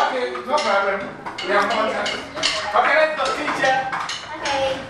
Okay, no problem. We have more. Okay, let's go, teacher. Okay.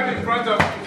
stand in front of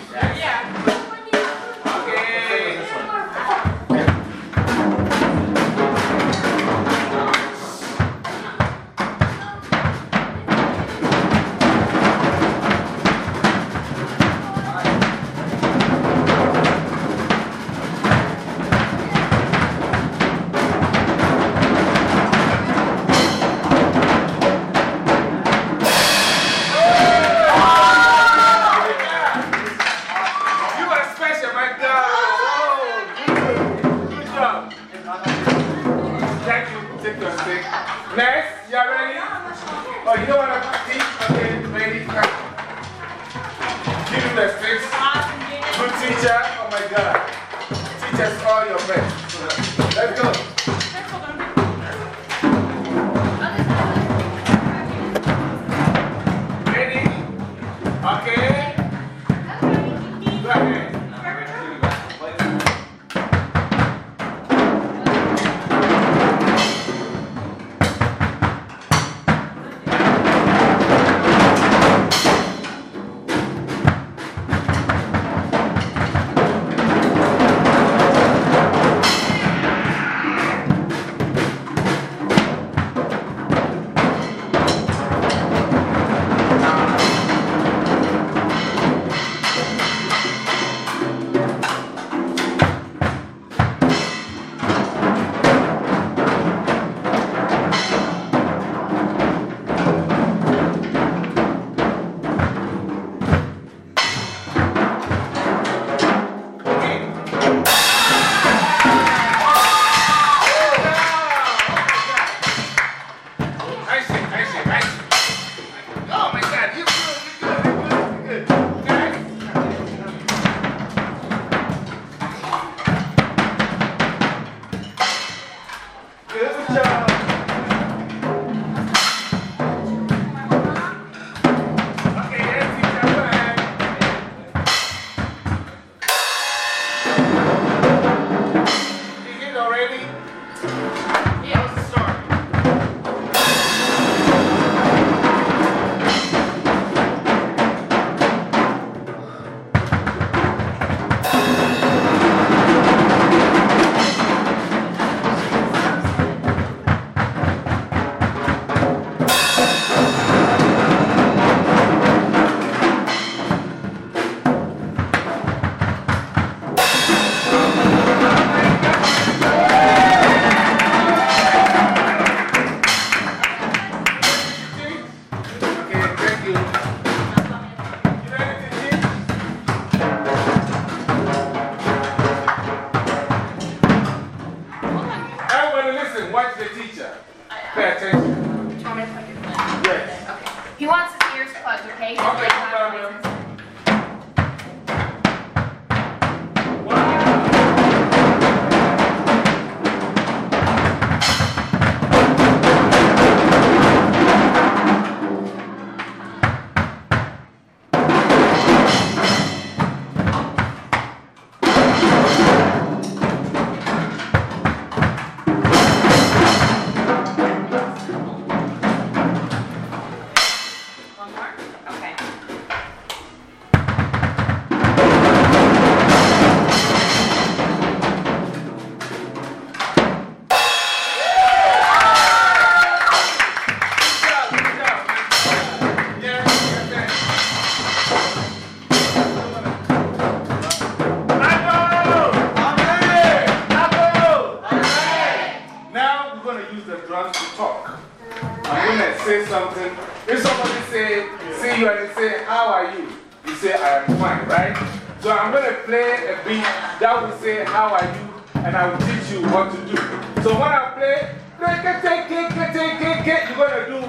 kick, kick, kick, kick, kick, kick. You're going to do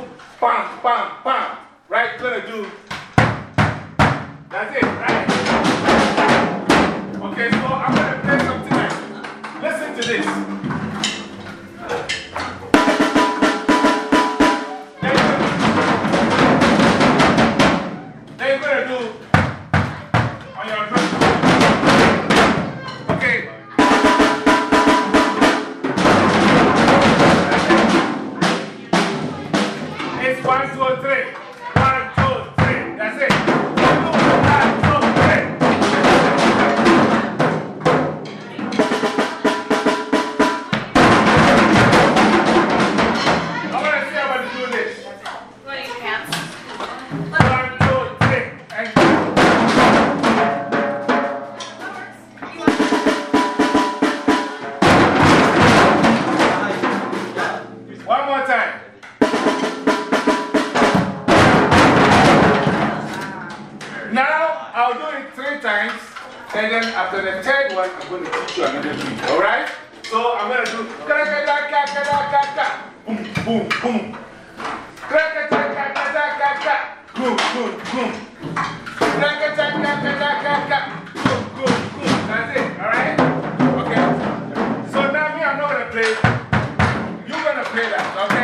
bam, bam, bam. Right? You're going to do. That's it, right? Okay, so I'm going to play something. Listen to this. Mira, ok.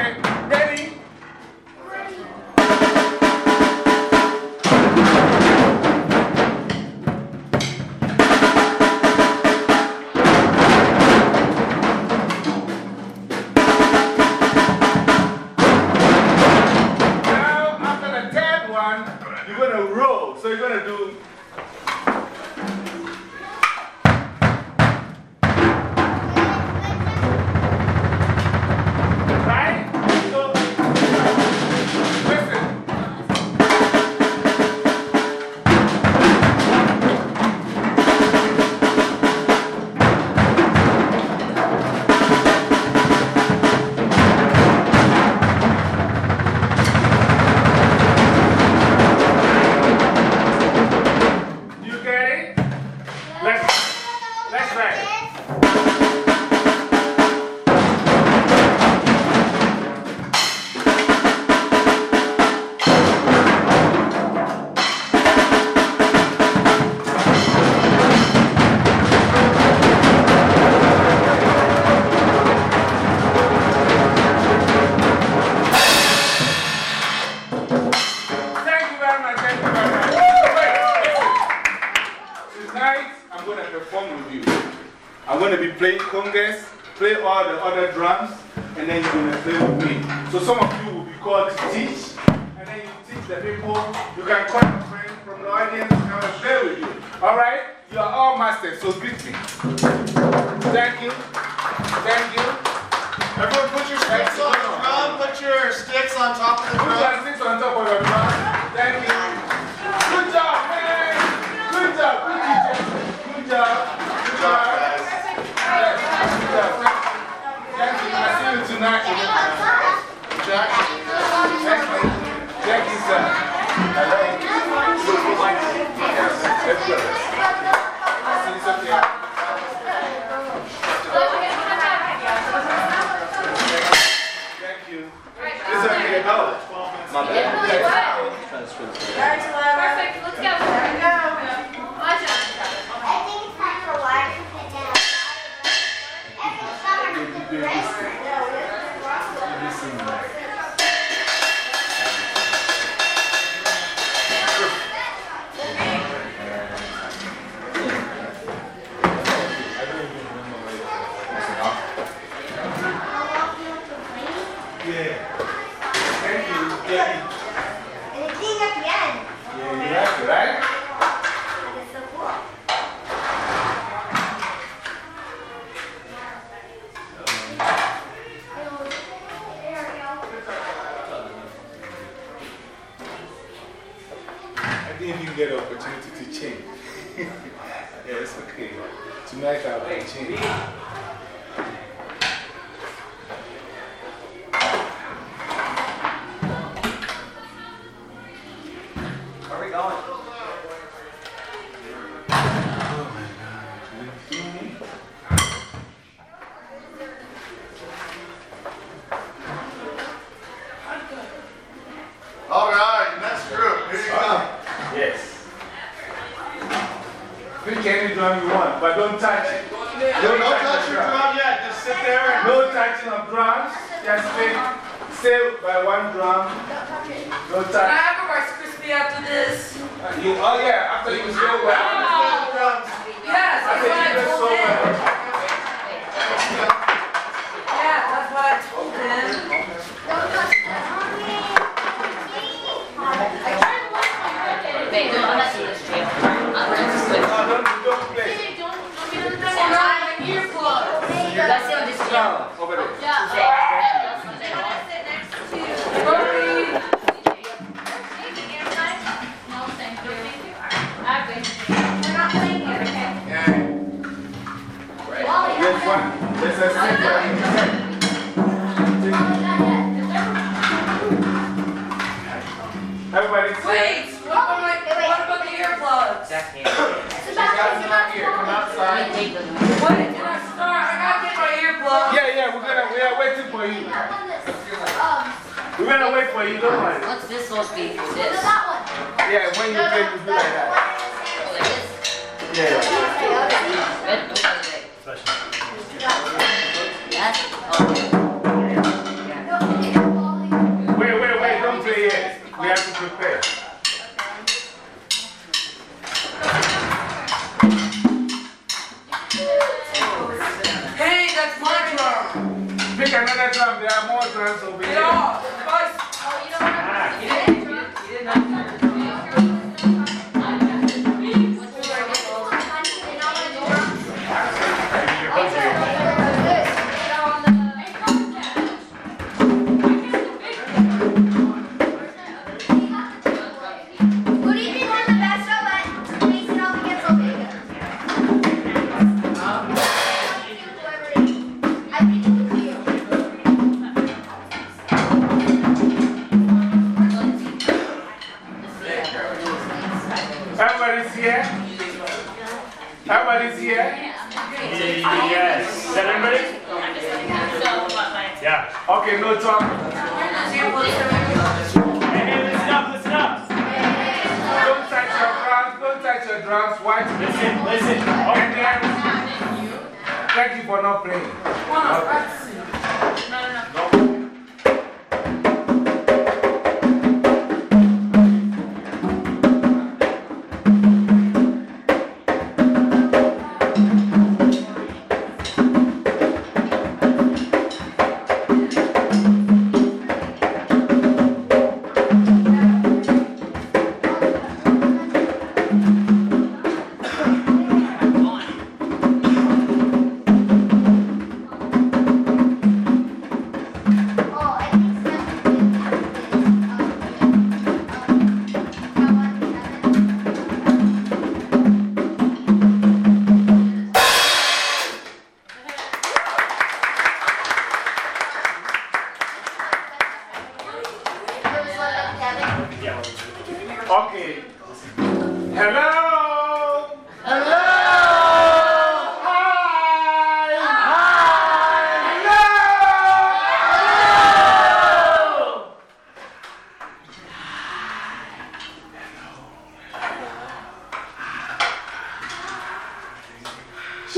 play all the other drums, and then you're going to play with me. So some of you will be called to teach, and then you teach the people. You can call your friends from the audience to come and play with you. All right? You are all masters, so greet me. Thank you. Thank you. Everyone put your sticks on the drum. Put your sticks on top of the drum. Put your sticks on top of the drum. Thank you. Good job, man. Good job. Good job. Good job. Good job. Jackie, you tonight. Jackie, Jackie's Thank you. Oh, my bad. Yes. Transfer. TV. a oh Wait, what about, the earplugs? Here. Come outside. Start? I gotta get my earplugs. Yeah, yeah, we're gonna, we're waiting for you. Um, we're gonna wait for you, don't. What's this supposed to be? This? Yeah, when you get, do like that. Oh, yeah. Wait, wait, wait, don't play yet. We have to prepare. Hey, that's my drum. Pick another drum, there are more drums over here. off. Everybody's here? Yes. Is that everybody? Yeah. Okay, no talk. Hey, hey, listen up, listen up. Don't touch your drums, don't touch your drums. Watch. Listen, listen. And then, thank you for not playing. Oh,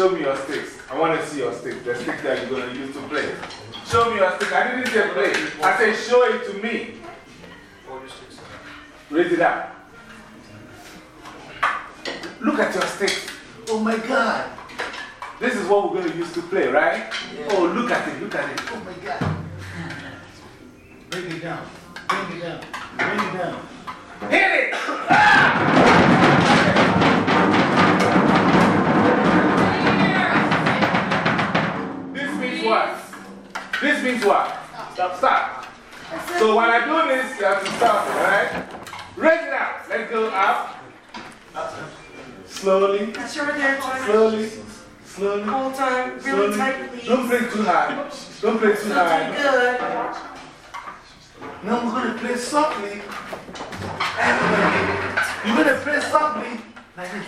Show me your sticks. I want to see your sticks. The stick that you're going to use to play. Show me your stick. I didn't say play. I said show it to me. Raise it up. Look at your sticks. Oh my God. This is what we're going to use to play, right? Oh, look at it. Look at it. Oh my God. Bring it down. Bring it down. Bring it down. Hit it! This ah! This means what? Stop, stop. So when I do this, you have to stop, alright? Raise it up. Let's go up. Slowly, That's your there, slowly, slowly. Whole time, really slowly. tight, please. Don't play too high. Don't play too high. Good. Now we're going to play softly. Everybody, you're going to play softly. Like this.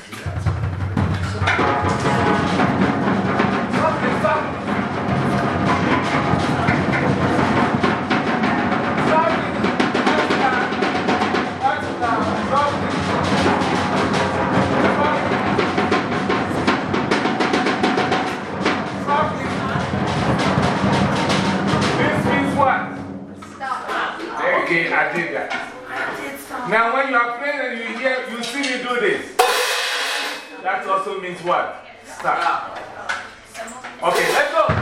I did that. Now, when you are playing and you hear, you see me do this, that also means what? Stop. Okay, let's go.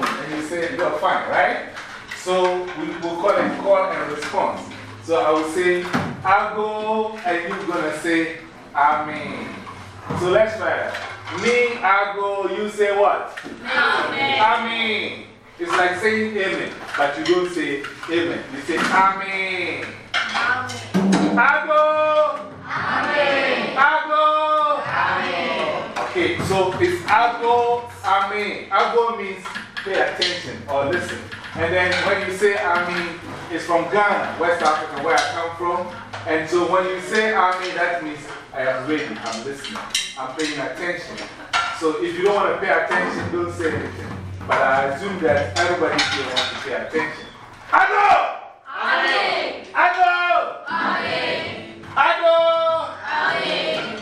How are you doing? And you say, you're fine, right? So we will call it call and response. So I will say, ago, and you're going to say Amen. So let's try that. Me, I go, you say what? Amen. Amen. It's like saying amen, but you don't say amen. You say amen. Ago. Amen. Ago. Amen. Okay, so it's ago, amen. Ago means pay attention or listen. And then when you say amen, it's from Ghana, West Africa, where I come from. And so when you say amen, that means I am ready, I'm listening, I'm paying attention. So if you don't want to pay attention, don't say anything. But I assume that everybody here wants to pay attention. I know! I know! I know!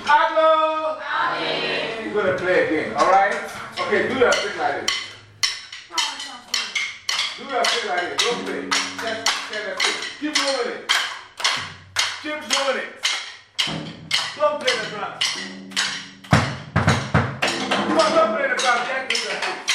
I know! Amen. You're going to play again, alright? Okay, do your thing like this. Do your thing like this. Don't play. Just stand and play. Keep doing it. Keep doing it. Don't play the drums. Come on, don't play the drums. Just do the thing.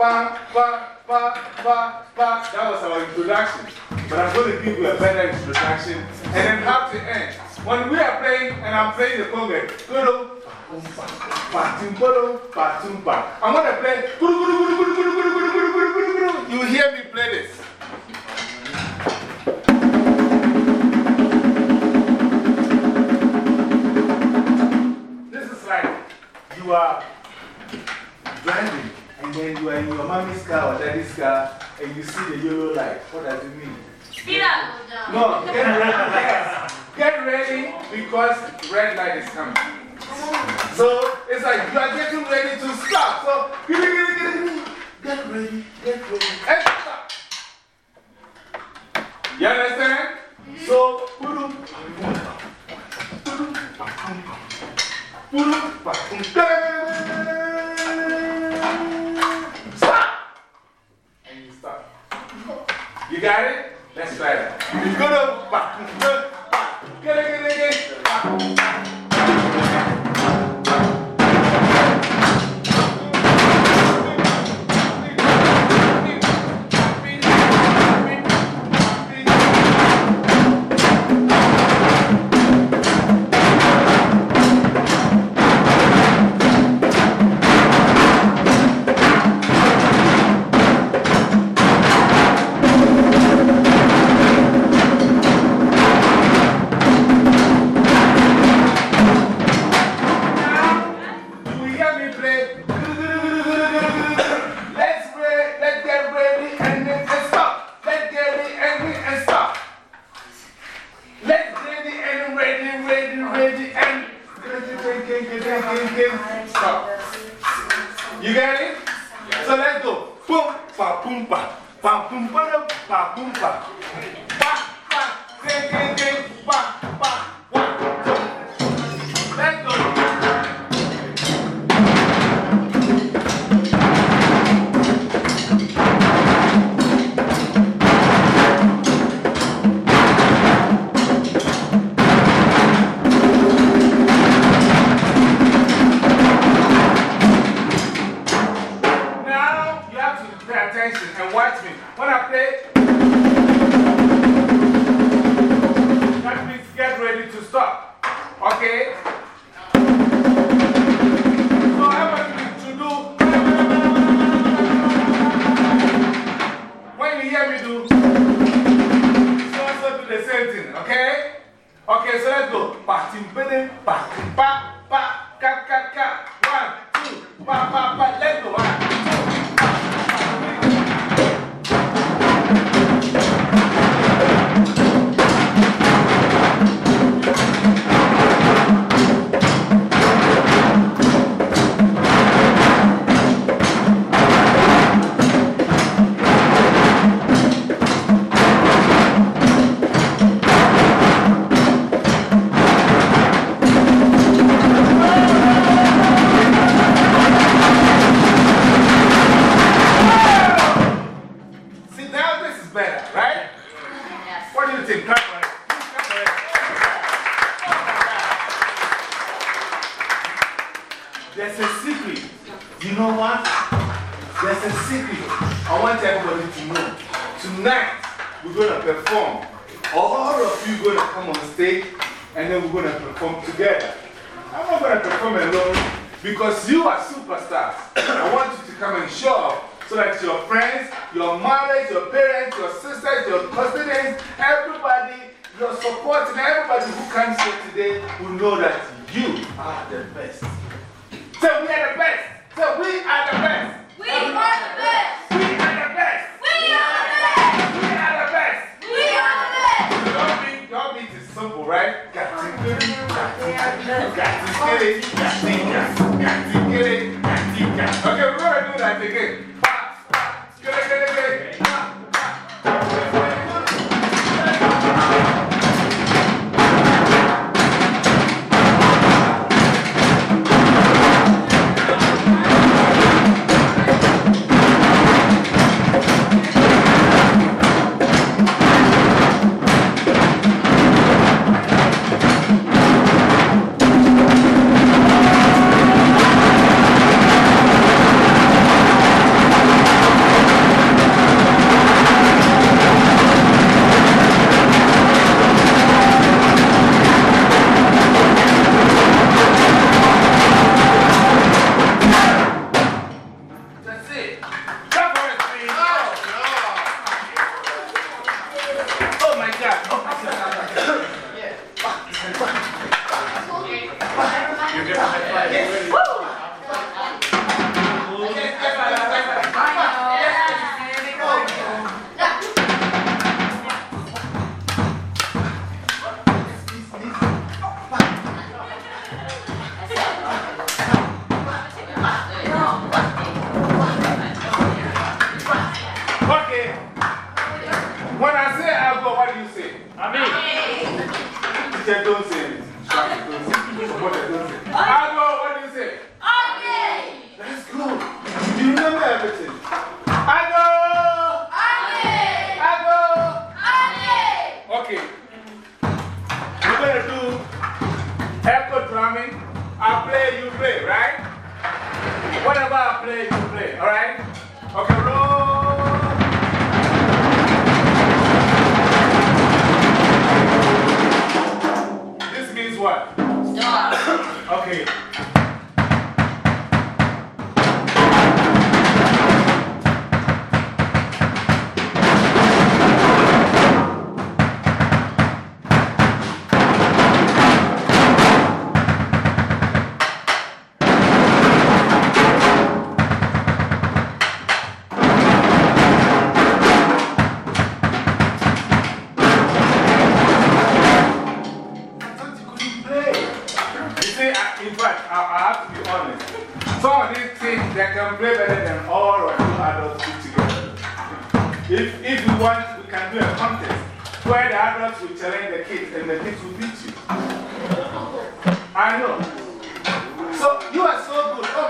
ba, ba, ba, ba, ba. That was our introduction. But I'm going to give you a better introduction and then have to end. When we are playing and I'm playing the conga, kudo, batumbado, batumba. I'm going to play. You hear me play this. This is like you are driving and then you are in your mommy's car or daddy's car and you see the yellow light. What does it mean? Speed up. No, get ready. Yes. Get ready because red light is coming. So it's like you are getting ready to stop. So get ready, get ready, get ready, and stop. You understand? So, put Stop! And you stop. You got it? Let's try it. You go to. Get it, get it, get it. Okay, so let's go. Party, Patimpede, party, pa, pa, ka, ka, ka. One, two, pa, pa, pa. Let's go. One.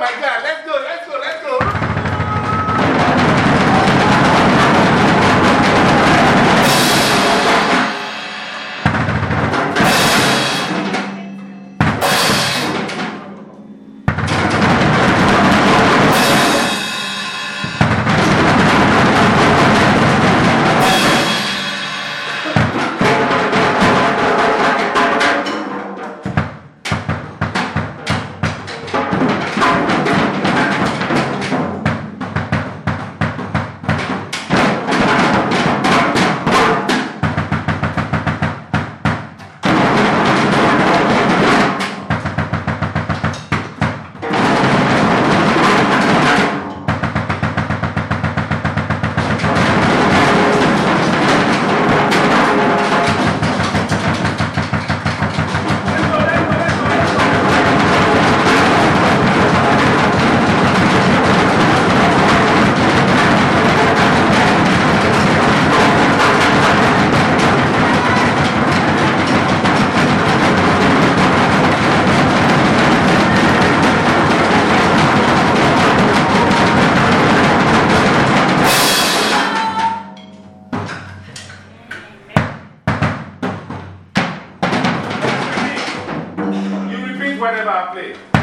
My God, whatever I play.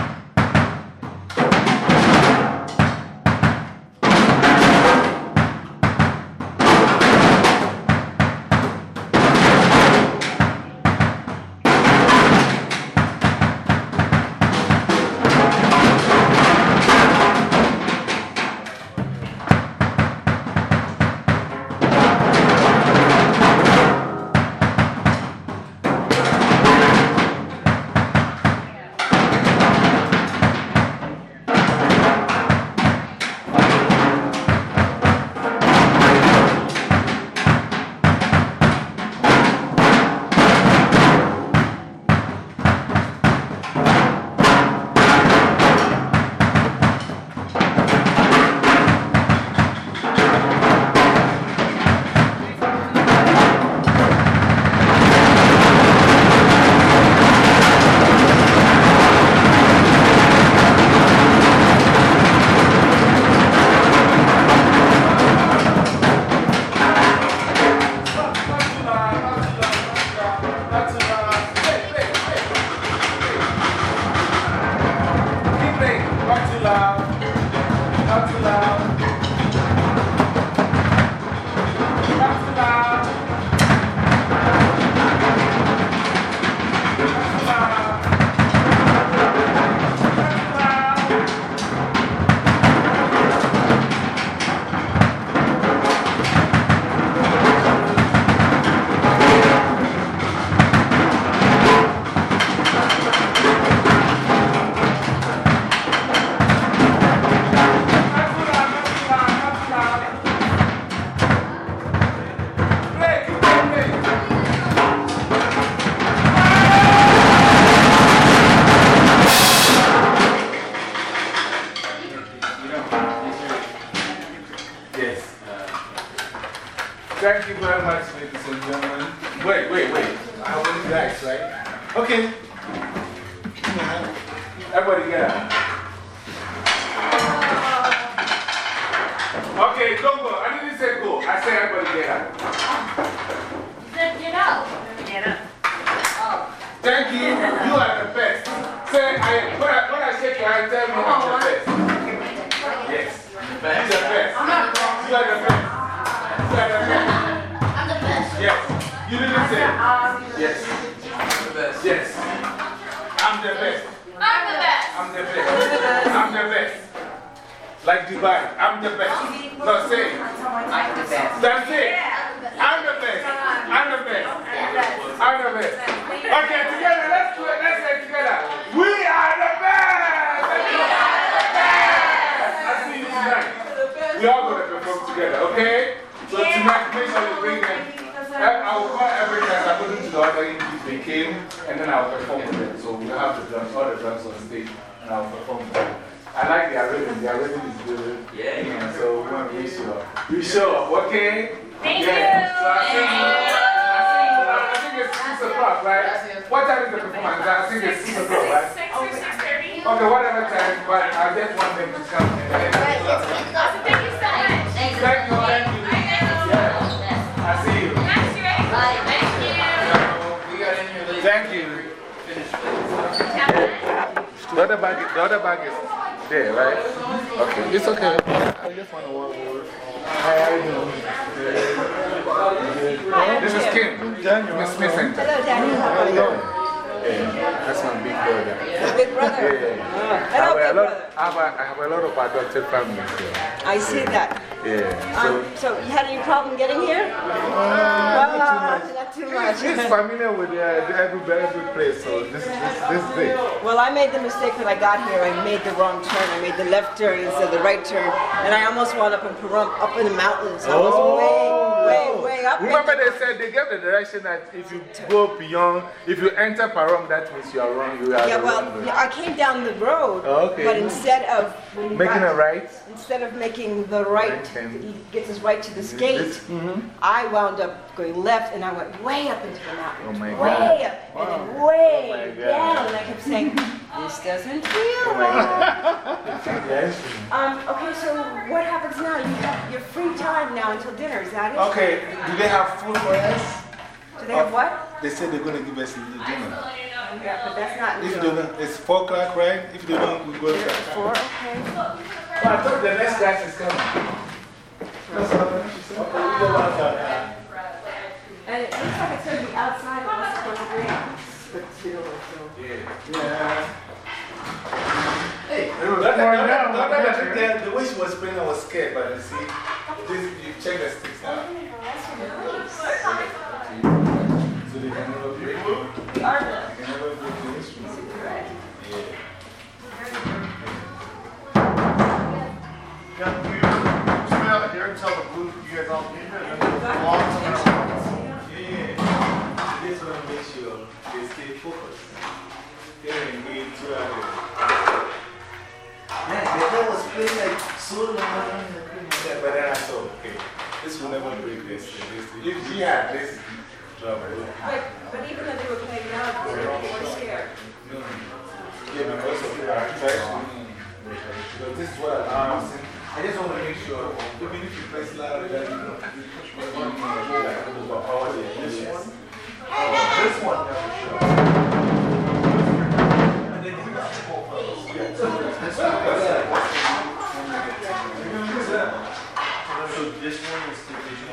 So we want be sure. Be sure, okay? Thank Yeah. you. So I see you. I see it's 6 o'clock, right? What time is the performance? I think it's 6 o'clock, right? Six or six thirty. Okay, whatever time, but I just want them to come and then. Thank you so much. Thank you, thank you. I see you. Nice, you ready? Thank you. Thank you. The other bag, the other bag is there, right? Okay, it's okay. I just want to walk over. How are you doing? This is Kim. Miss Smith Center. Hello, Daddy. How are you? Yeah, that's my big brother. Big brother. Yeah, yeah. I have, a big lot, brother. I, have a, I have a lot of adopted families here. I see that. Yeah, so Um, so, you had any problem getting here? Ah, not too much. he's familiar with uh, every, every place, so this, this, this is it. Well, I made the mistake when I got here. I made the wrong turn. I made the left turn instead of the right turn. And I almost wound up in Pahrump, up in the mountains. I was way, way, way up. Remember, they said they gave the direction that if you go beyond, if you enter Pahrump, that means you are wrong. You are Yeah, well, yeah, I came down the road, Oh, okay. but instead of Making a right? instead of making the right, he gets us right to this gate. This- mhm. I wound up going left, and I went way up into the mountain. Oh my way God. up, and then way Oh down. And I kept saying, "This doesn't feel Oh right." Um, okay, so what happens now? You have your free time now until dinner. Is that it? Okay, do they have food for us? Do they have what? They said they're going to give us dinner. Yeah, but that's not If they don't, it's 4 o'clock, right? If they don't, we go to four. Okay. Oh, I thought the next class is coming. That's what she said. Okay, we go out. And it looks like it's going to be outside unless it's supposed to rain. But. Yeah. Hey, Good the, morning now. the, the, the, the way she was spinning, I was scared, but you see, this, you check the sticks out. So they can never break it. They can never break the instrument. Yeah. Yeah, you stay out here until the blue, you guys all leave it, and then long term. Yeah. This one make sure they stay focused. They don't get too out of it. Man, the guy was playing like so long. Yeah, but then I saw, okay, this will never break this. if she had this trouble, But, but even though they were playing loud, they were scared. no. Yeah, because of the attraction. Because this is what I'm saying. I just want to make sure, even if you press loud, that you know, you push my one thing, like, oh, yeah, this one. Oh, this one, never sure. So this one, this is division.